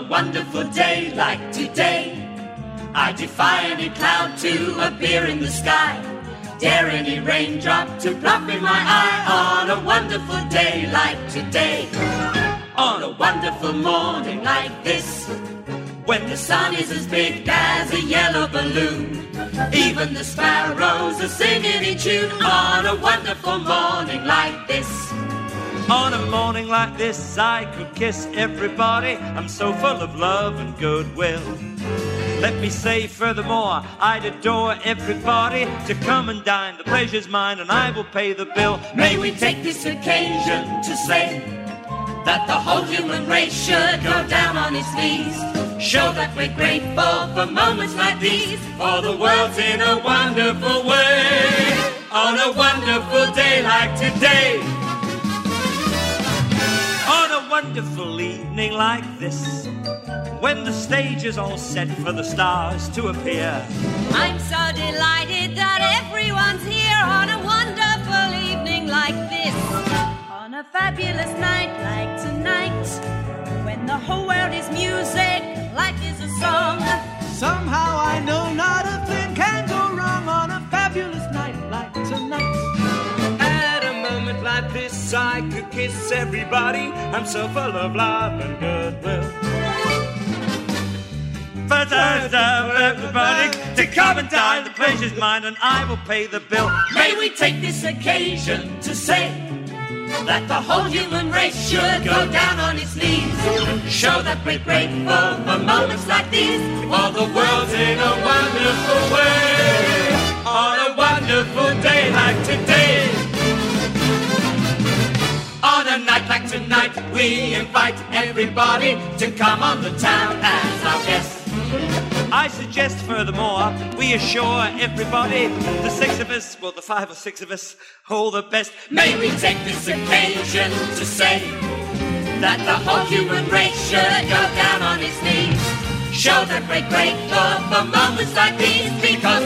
a wonderful day like today. I defy any cloud to appear in the sky. Dare any raindrop to plop in my eye on a wonderful day like today. On a wonderful morning like this. When the sun is as big as a yellow balloon. Even the sparrows are singing in tune on a wonderful morning like this. On a morning like this, I could kiss everybody. I'm so full of love and goodwill. Let me say furthermore, I'd adore everybody to come and dine. The pleasure's mine and I will pay the bill. May we take this occasion to say that the whole human race should go down on its knees. Show that we're grateful for moments like these, for the world's in a wonderful way. On a wonderful day like today. Wonderful evening like this, when the stage is all set for the stars to appear. I'm so delighted that everyone's here on a wonderful evening like this. On a fabulous night like tonight, when the whole world is music, this, I could kiss everybody. I'm so full of love and goodwill. But I love everybody to come and dine. The pleasure's mine, and I will pay the bill. May we take this occasion to say that the whole human race should go down on its knees. Show that we're grateful for moments like these, for the world's in a wonderful way. We invite everybody to come on the town as our guests. I suggest, furthermore, we assure everybody, the six of us, well, the five or six of us, all the best. May we take this occasion to say that the whole human race should go down on its knees. Show that we're grateful for moments like these because